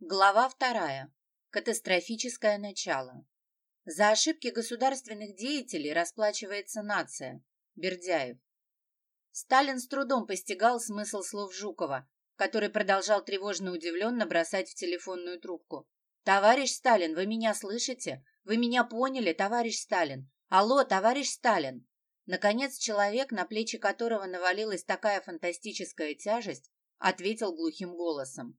Глава вторая. Катастрофическое начало. За ошибки государственных деятелей расплачивается нация. Бердяев. Сталин с трудом постигал смысл слов Жукова, который продолжал тревожно удивленно бросать в телефонную трубку. «Товарищ Сталин, вы меня слышите? Вы меня поняли, товарищ Сталин? Алло, товарищ Сталин!» Наконец, человек, на плечи которого навалилась такая фантастическая тяжесть, ответил глухим голосом.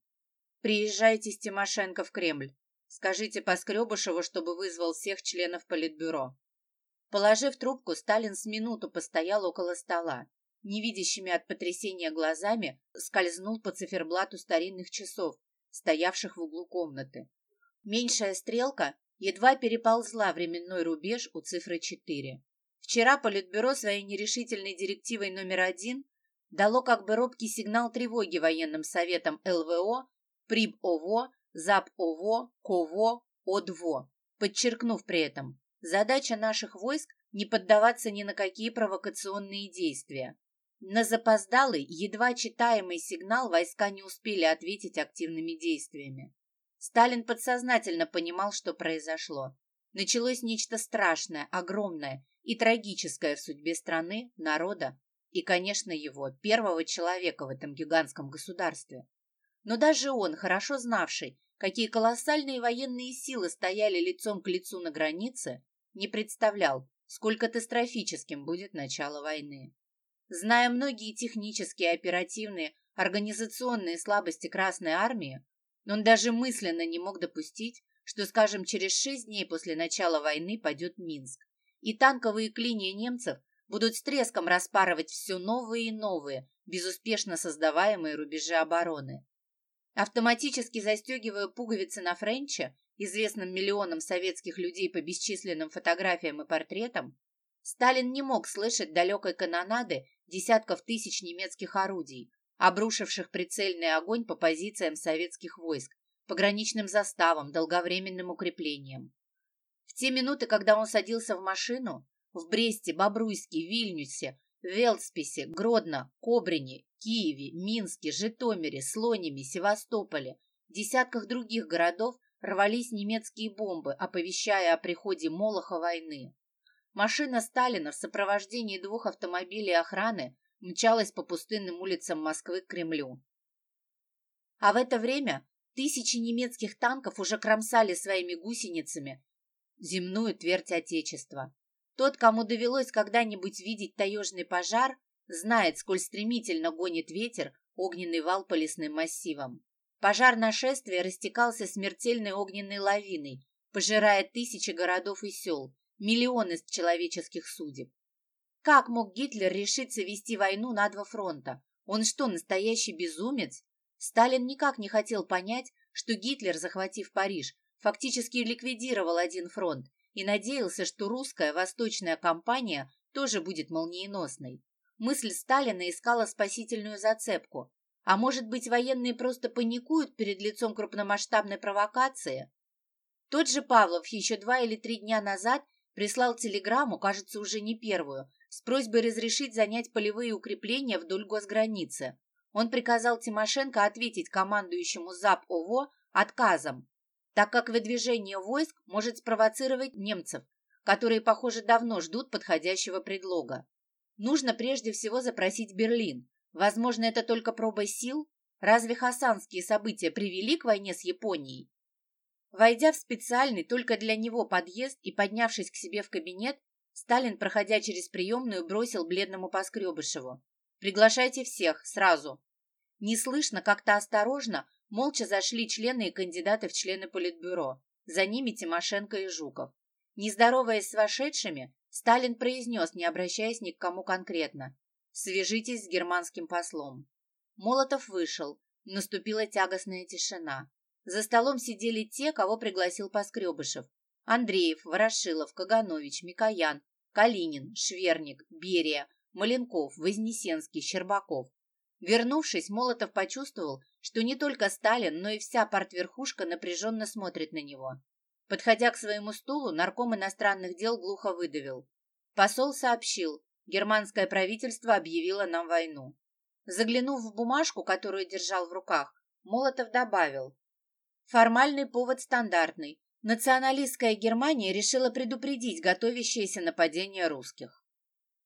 Приезжайте с Тимошенко в Кремль. Скажите Поскребышеву, чтобы вызвал всех членов Политбюро. Положив трубку, Сталин с минуту постоял около стола. Невидящими от потрясения глазами скользнул по циферблату старинных часов, стоявших в углу комнаты. Меньшая стрелка едва переползла временной рубеж у цифры 4. Вчера Политбюро своей нерешительной директивой номер один дало как бы робкий сигнал тревоги военным советам ЛВО ПРИБ-ОВО, ЗАП-ОВО, КОВО, ОДВО, подчеркнув при этом, задача наших войск не поддаваться ни на какие провокационные действия. На запоздалый, едва читаемый сигнал войска не успели ответить активными действиями. Сталин подсознательно понимал, что произошло. Началось нечто страшное, огромное и трагическое в судьбе страны, народа и, конечно, его, первого человека в этом гигантском государстве. Но даже он, хорошо знавший, какие колоссальные военные силы стояли лицом к лицу на границе, не представлял, сколь катастрофическим будет начало войны. Зная многие технические, оперативные, организационные слабости Красной Армии, он даже мысленно не мог допустить, что, скажем, через шесть дней после начала войны пойдет Минск, и танковые клинья немцев будут с треском распарывать все новые и новые, безуспешно создаваемые рубежи обороны. Автоматически застегивая пуговицы на френче, известным миллионам советских людей по бесчисленным фотографиям и портретам, Сталин не мог слышать далекой канонады десятков тысяч немецких орудий, обрушивших прицельный огонь по позициям советских войск, пограничным заставам, долговременным укреплениям. В те минуты, когда он садился в машину, в Бресте, Бобруйске, Вильнюсе, Велсписе, Гродно, Кобрине, Киеве, Минске, Житомире, Слониме, Севастополе, десятках других городов рвались немецкие бомбы, оповещая о приходе Молоха войны. Машина Сталина в сопровождении двух автомобилей охраны мчалась по пустынным улицам Москвы к Кремлю. А в это время тысячи немецких танков уже кромсали своими гусеницами земную твердь Отечества. Тот, кому довелось когда-нибудь видеть таежный пожар, знает, сколь стремительно гонит ветер огненный вал по лесным массивам. Пожар нашествия растекался смертельной огненной лавиной, пожирая тысячи городов и сел, миллионы человеческих судеб. Как мог Гитлер решиться вести войну на два фронта? Он что, настоящий безумец? Сталин никак не хотел понять, что Гитлер, захватив Париж, фактически ликвидировал один фронт и надеялся, что русская восточная кампания тоже будет молниеносной. Мысль Сталина искала спасительную зацепку. А может быть, военные просто паникуют перед лицом крупномасштабной провокации? Тот же Павлов еще два или три дня назад прислал телеграмму, кажется, уже не первую, с просьбой разрешить занять полевые укрепления вдоль госграницы. Он приказал Тимошенко ответить командующему ЗАП ОВО отказом, так как выдвижение войск может спровоцировать немцев, которые, похоже, давно ждут подходящего предлога. Нужно прежде всего запросить Берлин. Возможно, это только проба сил? Разве хасанские события привели к войне с Японией? Войдя в специальный только для него подъезд и поднявшись к себе в кабинет, Сталин, проходя через приемную, бросил бледному Поскребышеву. «Приглашайте всех, сразу». Неслышно, как-то осторожно, Молча зашли члены и кандидаты в члены Политбюро. За ними Тимошенко и Жуков. Не здороваясь с вошедшими, Сталин произнес, не обращаясь ни к кому конкретно. «Свяжитесь с германским послом». Молотов вышел. Наступила тягостная тишина. За столом сидели те, кого пригласил Поскребышев. Андреев, Ворошилов, Каганович, Микоян, Калинин, Шверник, Берия, Маленков, Вознесенский, Щербаков. Вернувшись, Молотов почувствовал, что не только Сталин, но и вся партверхушка напряженно смотрит на него. Подходя к своему стулу, нарком иностранных дел глухо выдавил. Посол сообщил, германское правительство объявило нам войну. Заглянув в бумажку, которую держал в руках, Молотов добавил. Формальный повод стандартный. Националистская Германия решила предупредить готовящееся нападение русских.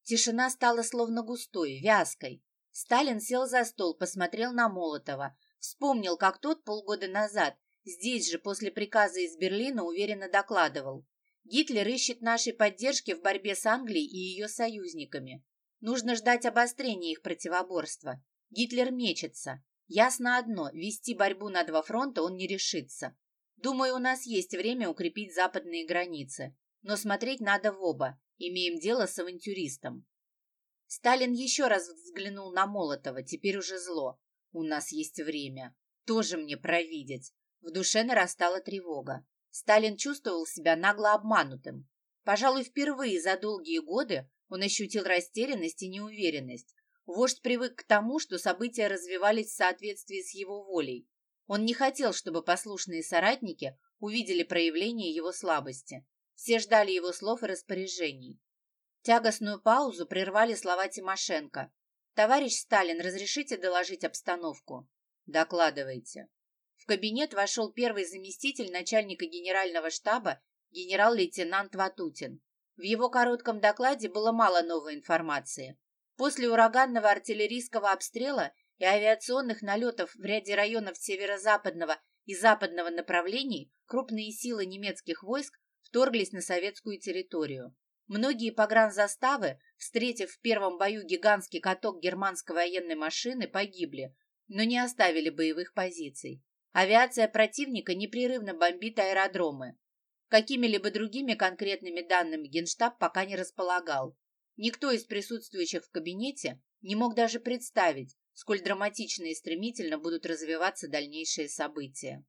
Тишина стала словно густой, вязкой. Сталин сел за стол, посмотрел на Молотова, вспомнил, как тот полгода назад здесь же после приказа из Берлина уверенно докладывал. Гитлер ищет нашей поддержки в борьбе с Англией и ее союзниками. Нужно ждать обострения их противоборства. Гитлер мечется. Ясно одно, вести борьбу на два фронта он не решится. Думаю, у нас есть время укрепить западные границы. Но смотреть надо в оба. Имеем дело с авантюристом. Сталин еще раз взглянул на Молотова, теперь уже зло. У нас есть время. Тоже мне провидеть. В душе нарастала тревога. Сталин чувствовал себя нагло обманутым. Пожалуй, впервые за долгие годы он ощутил растерянность и неуверенность. Вождь привык к тому, что события развивались в соответствии с его волей. Он не хотел, чтобы послушные соратники увидели проявление его слабости. Все ждали его слов и распоряжений. Тягостную паузу прервали слова Тимошенко. «Товарищ Сталин, разрешите доложить обстановку?» «Докладывайте». В кабинет вошел первый заместитель начальника генерального штаба генерал-лейтенант Ватутин. В его коротком докладе было мало новой информации. После ураганного артиллерийского обстрела и авиационных налетов в ряде районов северо-западного и западного направлений крупные силы немецких войск вторглись на советскую территорию. Многие погранзаставы, встретив в первом бою гигантский каток германской военной машины, погибли, но не оставили боевых позиций. Авиация противника непрерывно бомбит аэродромы. Какими-либо другими конкретными данными Генштаб пока не располагал. Никто из присутствующих в кабинете не мог даже представить, сколь драматично и стремительно будут развиваться дальнейшие события.